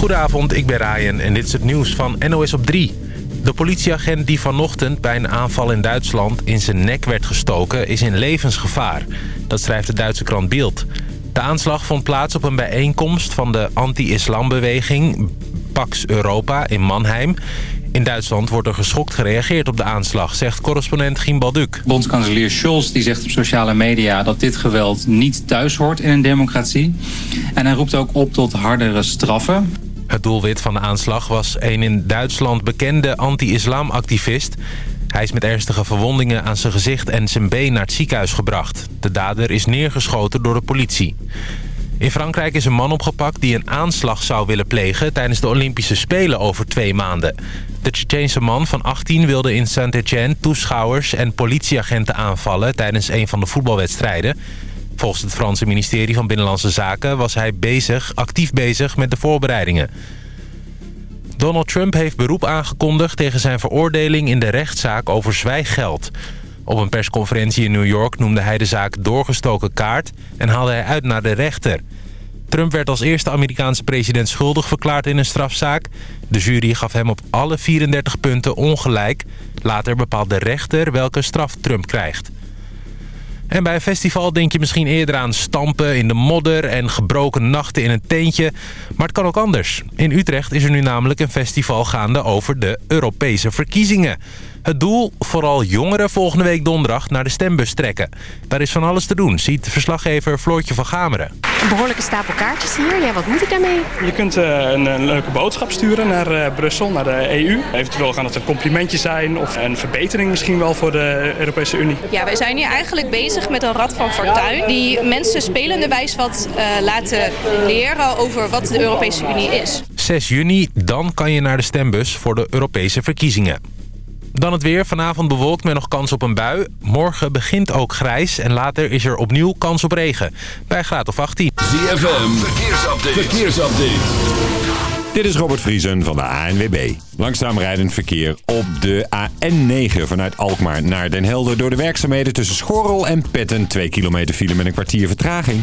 Goedenavond, ik ben Ryan en dit is het nieuws van NOS op 3. De politieagent die vanochtend bij een aanval in Duitsland in zijn nek werd gestoken... is in levensgevaar. Dat schrijft de Duitse krant Bild. De aanslag vond plaats op een bijeenkomst van de anti-islambeweging Pax Europa in Mannheim. In Duitsland wordt er geschokt gereageerd op de aanslag, zegt correspondent Gien Balduk. Bondskanselier Scholz die zegt op sociale media dat dit geweld niet thuis hoort in een democratie. En hij roept ook op tot hardere straffen. Het doelwit van de aanslag was een in Duitsland bekende anti-islamactivist. Hij is met ernstige verwondingen aan zijn gezicht en zijn been naar het ziekenhuis gebracht. De dader is neergeschoten door de politie. In Frankrijk is een man opgepakt die een aanslag zou willen plegen... tijdens de Olympische Spelen over twee maanden. De Tsjetsjeense man van 18 wilde in Saint-Etienne toeschouwers en politieagenten aanvallen... tijdens een van de voetbalwedstrijden. Volgens het Franse ministerie van Binnenlandse Zaken was hij bezig, actief bezig met de voorbereidingen. Donald Trump heeft beroep aangekondigd tegen zijn veroordeling in de rechtszaak over zwijggeld. Op een persconferentie in New York noemde hij de zaak doorgestoken kaart en haalde hij uit naar de rechter. Trump werd als eerste Amerikaanse president schuldig verklaard in een strafzaak. De jury gaf hem op alle 34 punten ongelijk. Later bepaalt de rechter welke straf Trump krijgt. En bij een festival denk je misschien eerder aan stampen in de modder... en gebroken nachten in een teentje. Maar het kan ook anders. In Utrecht is er nu namelijk een festival gaande over de Europese verkiezingen. Het doel? Vooral jongeren volgende week donderdag naar de stembus trekken. Daar is van alles te doen, ziet verslaggever Floortje van Gameren. Een behoorlijke stapel kaartjes hier. Ja, wat moet ik daarmee? Je kunt uh, een, een, leuke boodschap sturen naar uh, Brussel, naar de EU. Eventueel gaan het een complimentje zijn of een verbetering misschien wel voor de Europese Unie. Ja, wij zijn hier eigenlijk bezig met een rad van fortuin... die mensen spelenderwijs wat uh, laten leren over wat de Europese Unie is. 6 juni, dan kan je naar de stembus voor de Europese verkiezingen. Dan het weer. Vanavond bewolkt met nog kans op een bui. Morgen begint ook grijs en later is er opnieuw kans op regen. Bij graad of 18. ZFM, verkeersupdate. verkeersupdate. Dit is Robert Vriesen van de ANWB. Langzaam rijdend verkeer op de AN9 vanuit Alkmaar naar Den Helder... door de werkzaamheden tussen Schorrel en Petten. 2 kilometer file met een kwartier vertraging.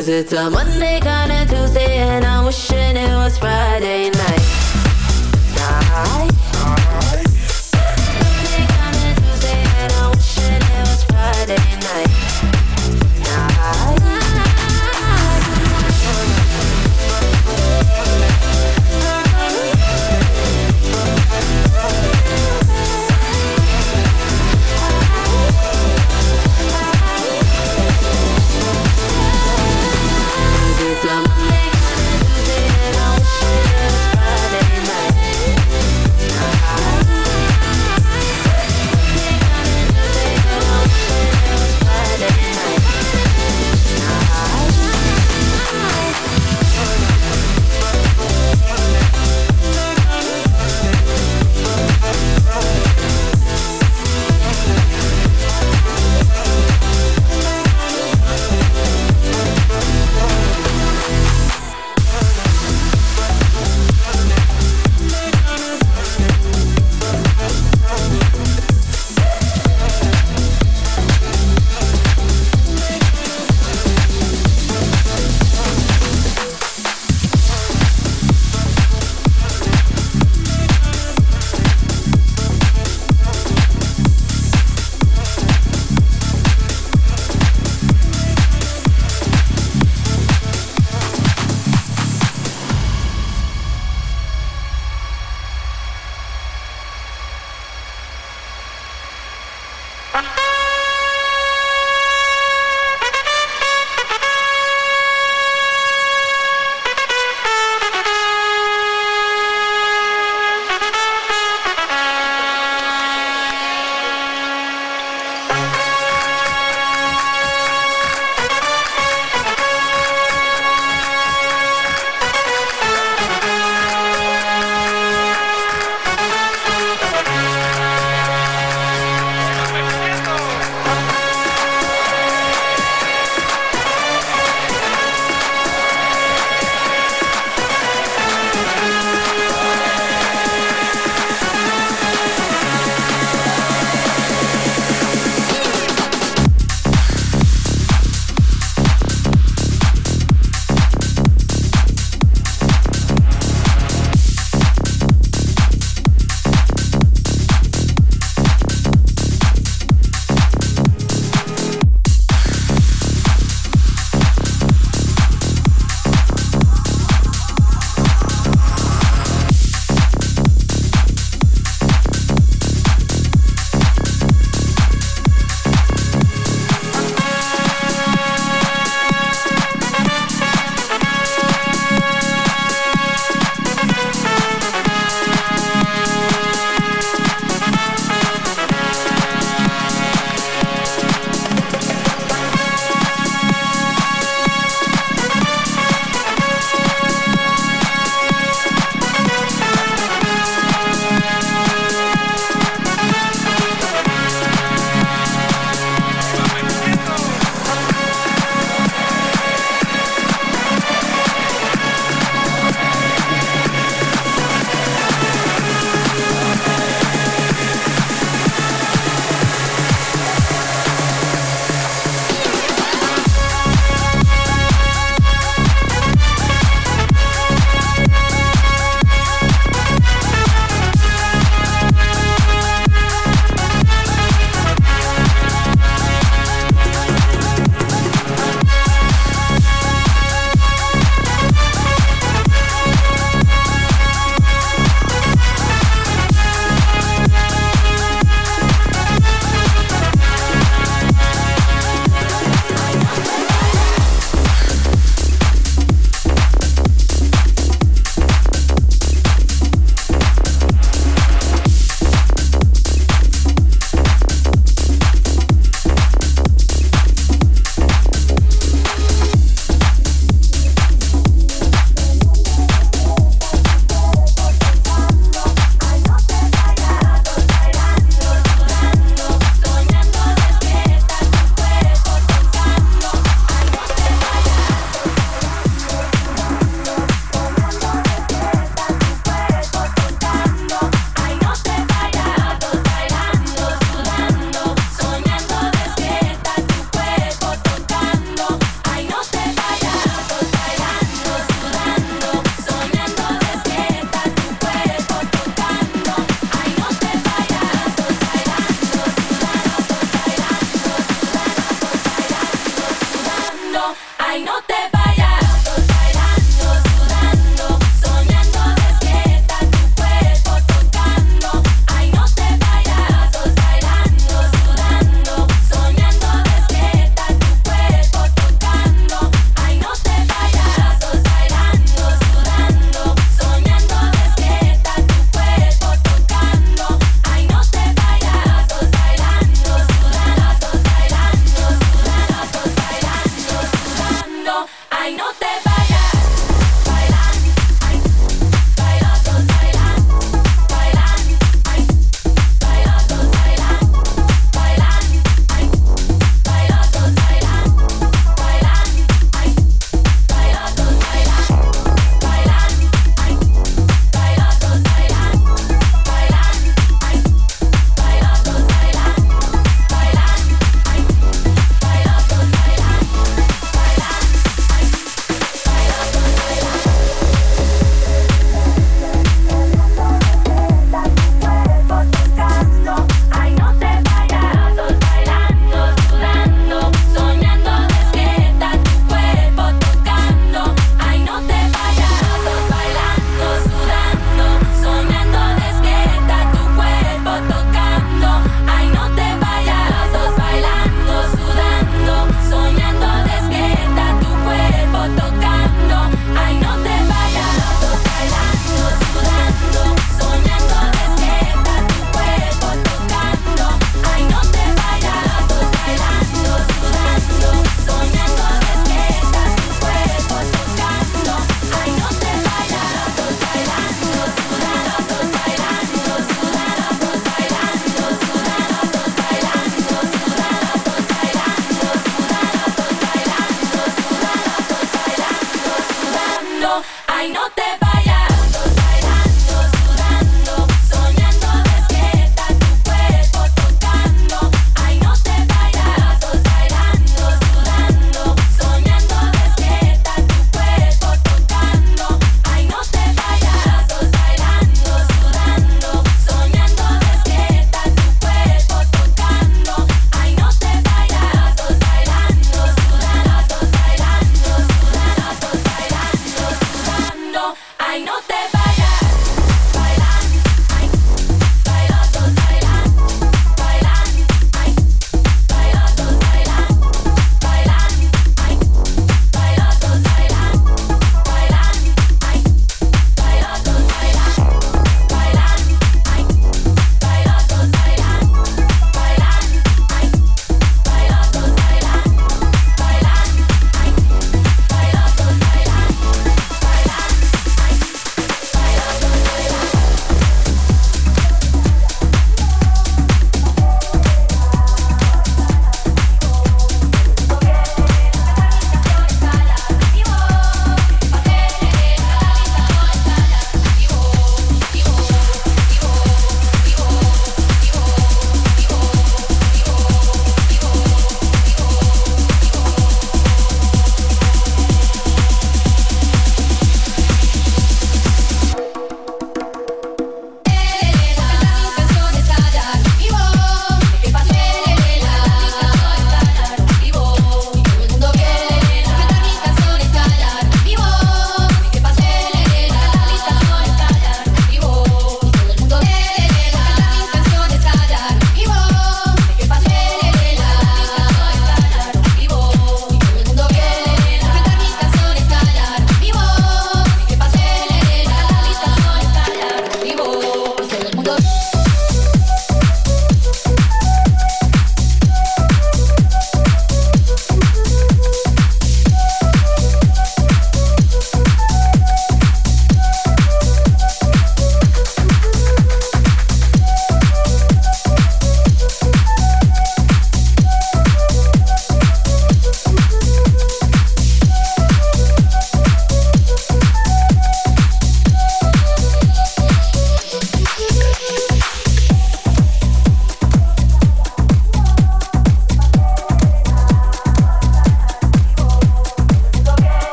Cause it's a Monday, kind of Tuesday, and I'm wishing it was Friday. Night.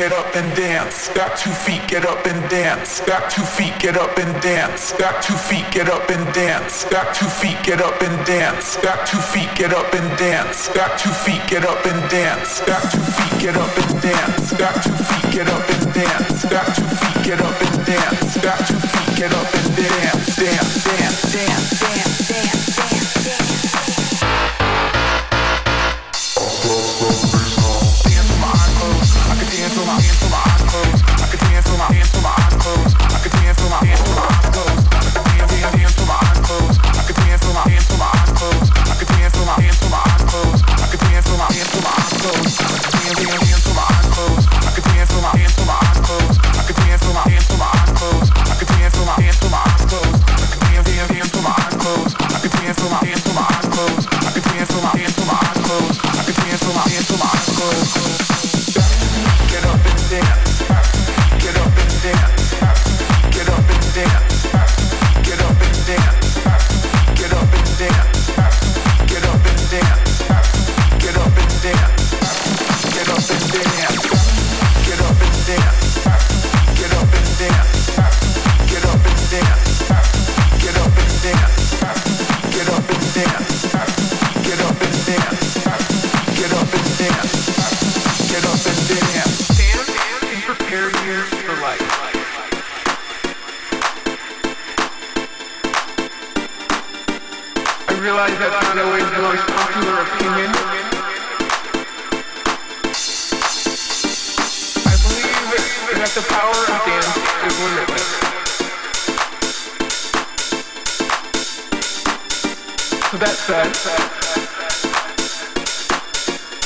Get up and dance. Got two feet, get up and dance. Got two feet, get up and dance. Got two feet, get up and dance. Got two feet, get up and dance. Got two feet, get up and dance. Got two feet, get up and dance. Got two feet, get up and dance. Got two feet, get up and dance. Got two feet, get up and dance. Got two feet, get up and dance. Dance, dance, dance,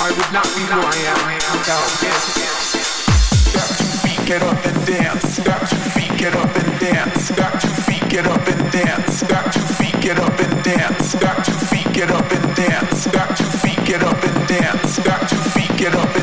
I would not be who I am without two feet, get up and dance. Feet, get up and dance. Feet, get up and dance. Feet, get up and dance. Feet, get up and dance. Feet, get up and dance. Feet, get up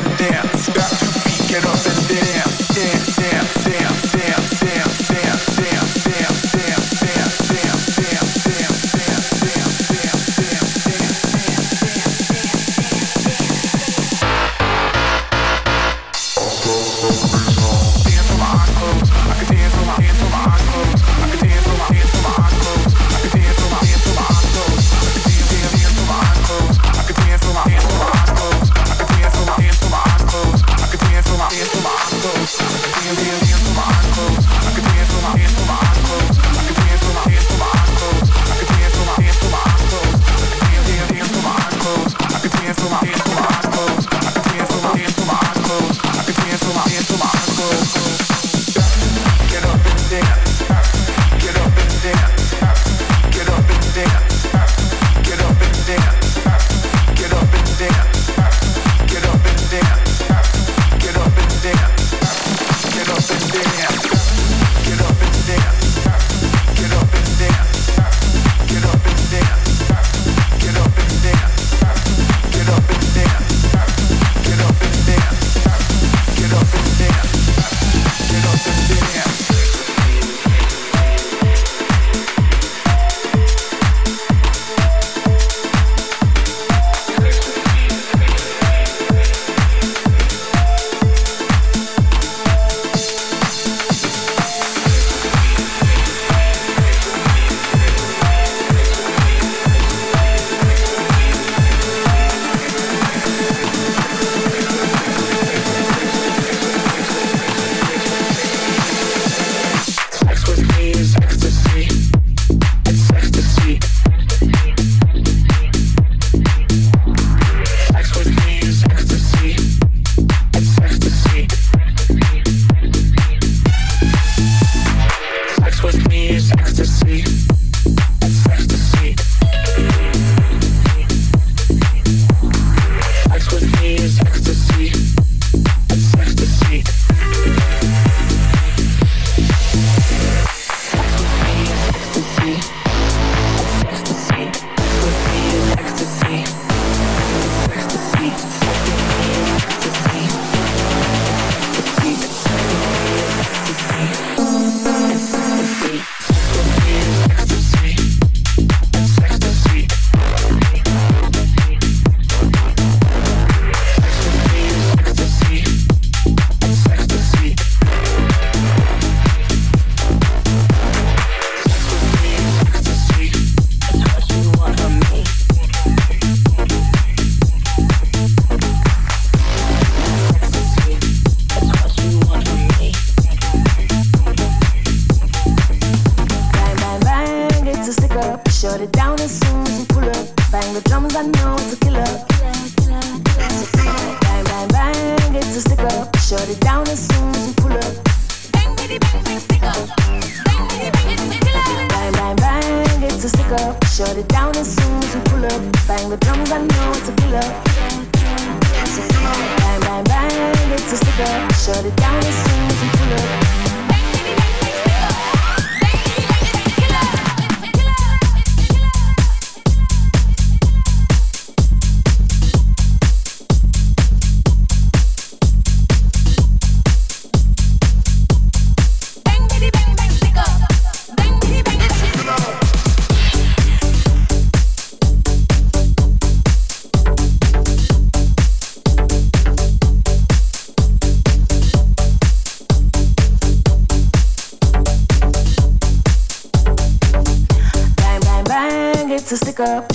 Drums, I know it's a killer. Bang, bang, bang, it's a stick up. Shut it down as soon as we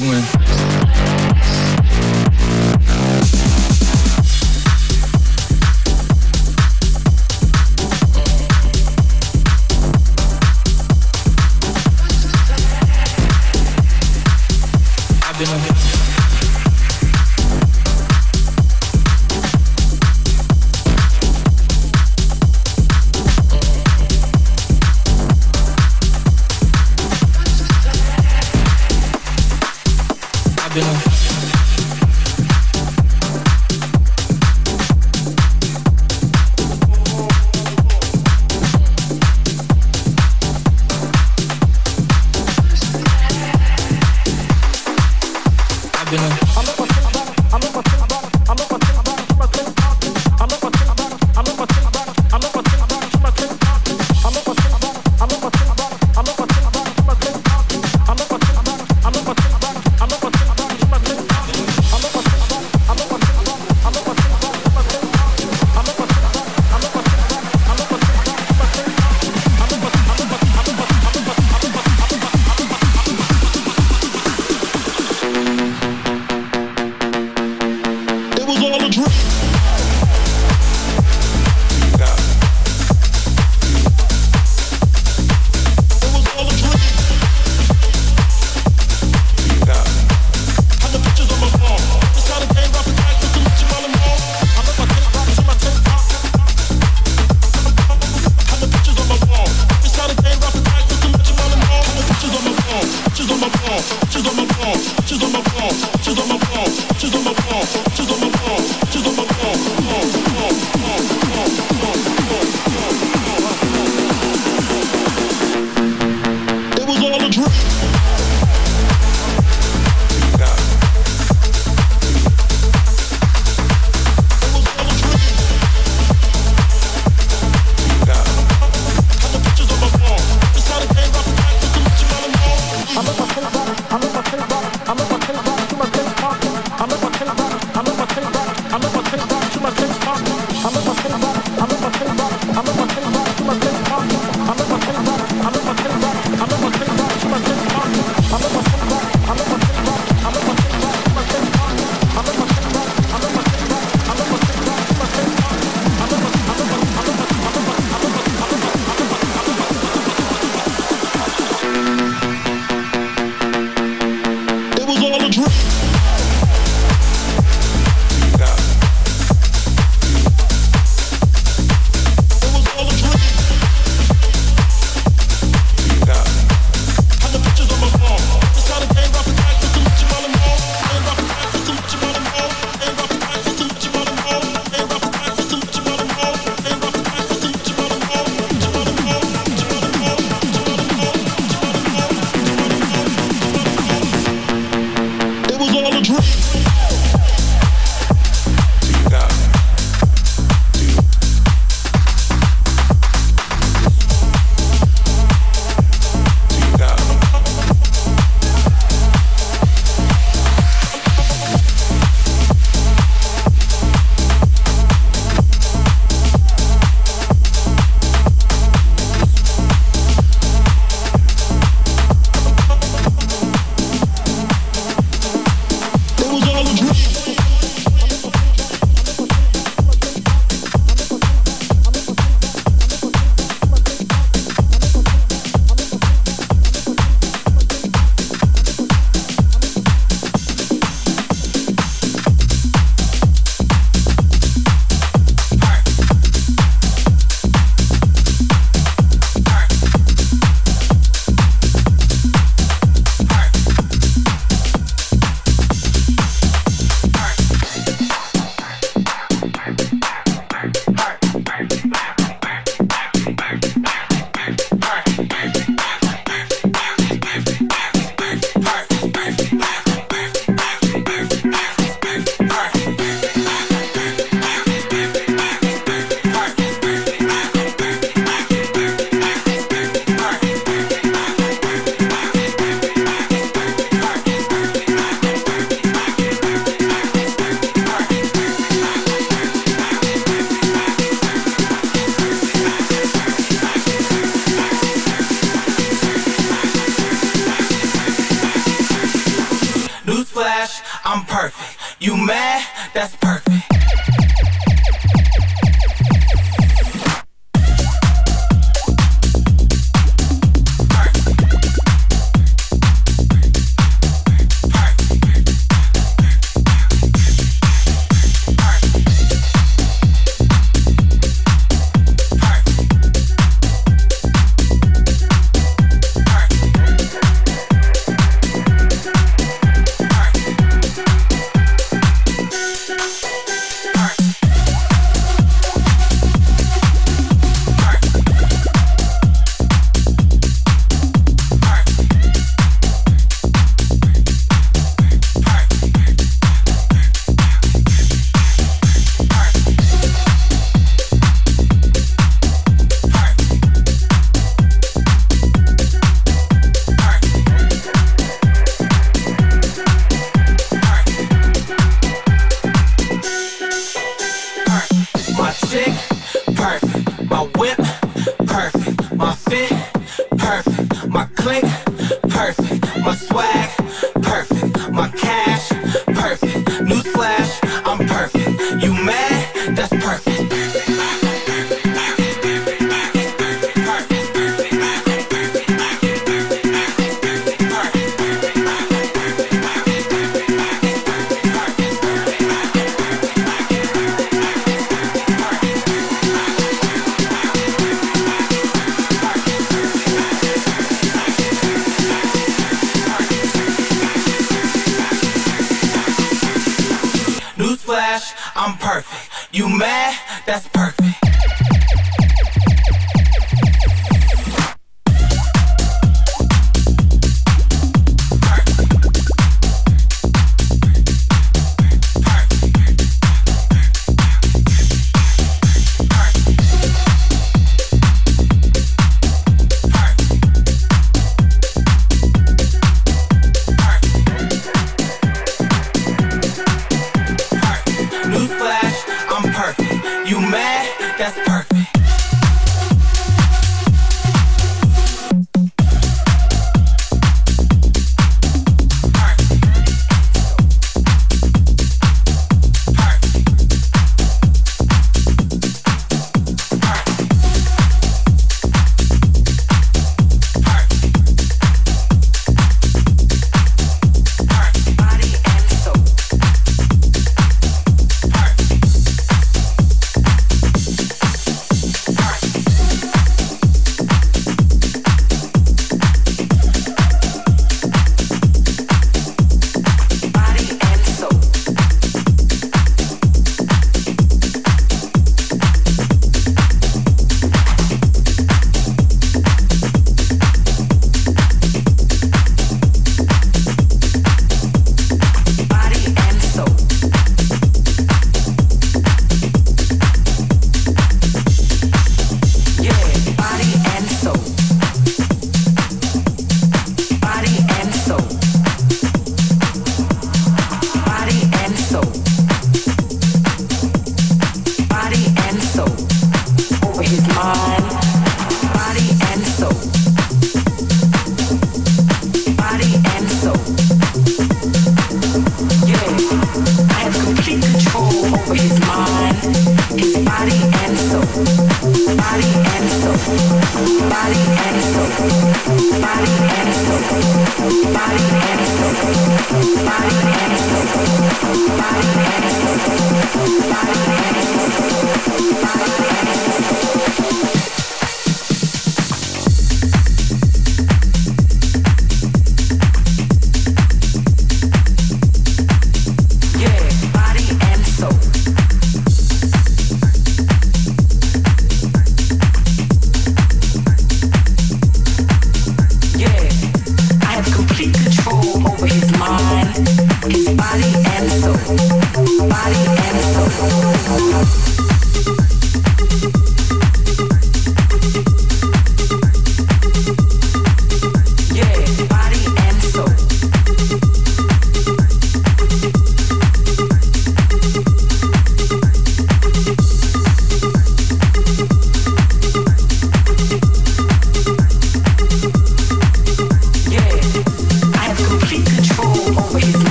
when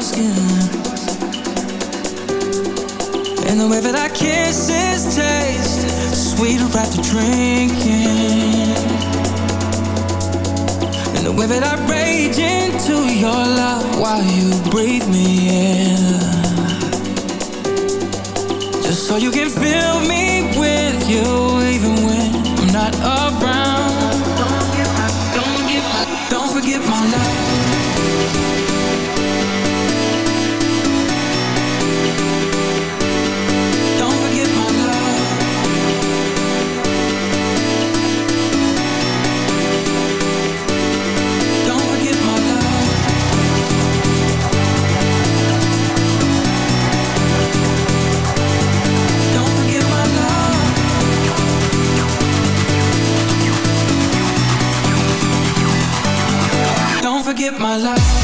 skin. And the way that our kisses taste sweeter after drinking. And the way that I rage into your love while you breathe me in. Just so you can fill me with you even when I'm not around. Don't forget my love. give my life.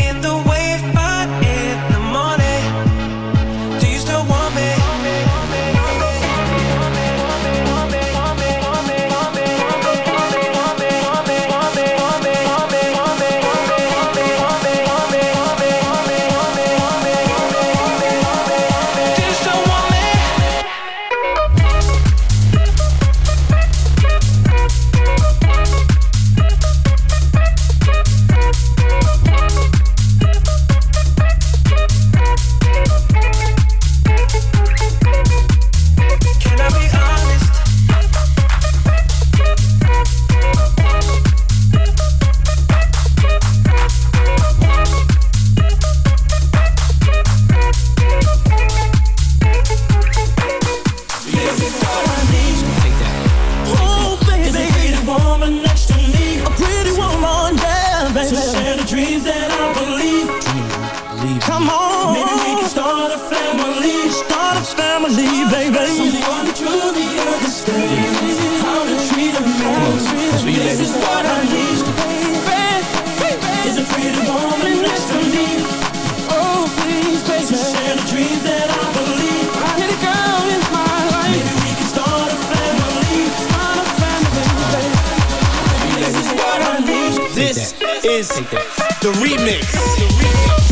is the remix. That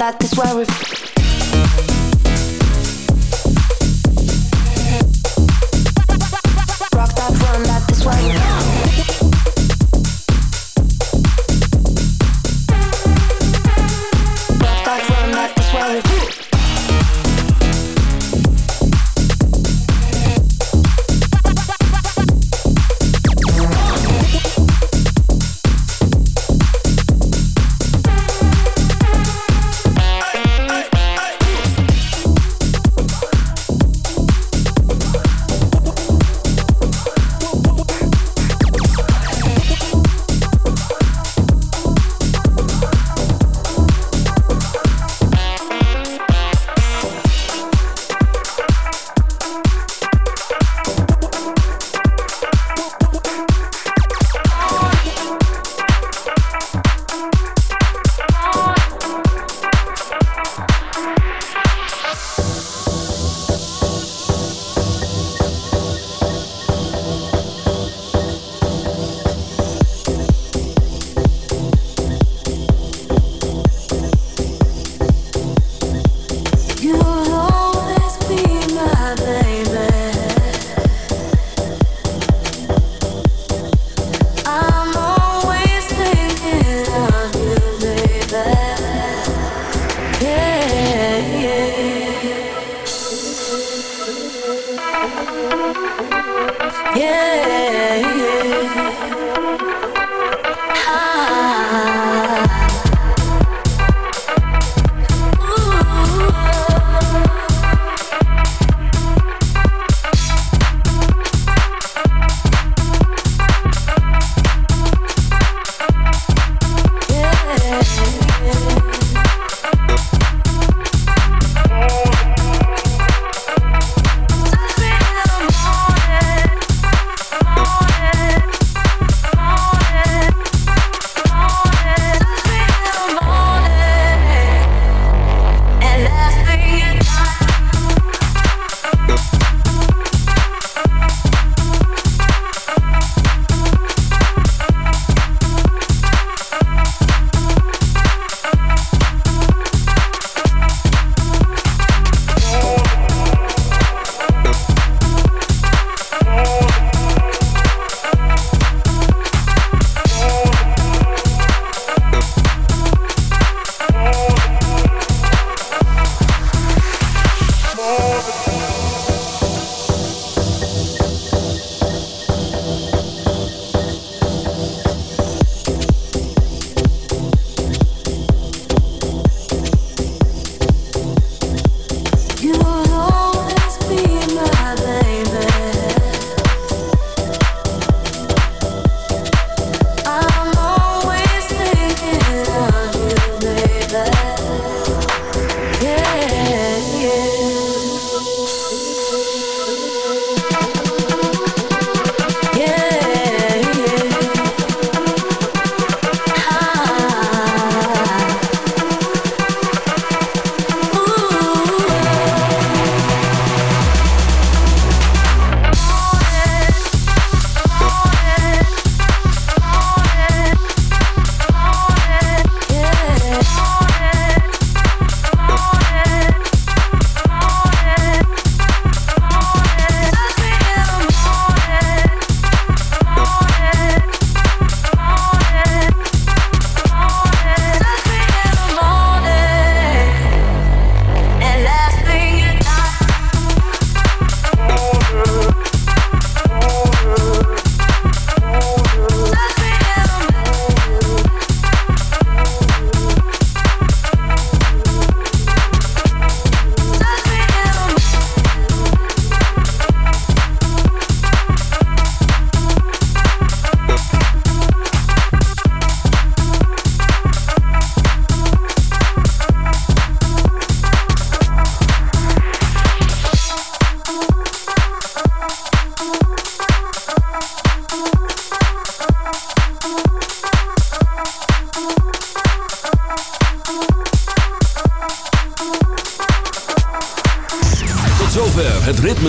that is where we're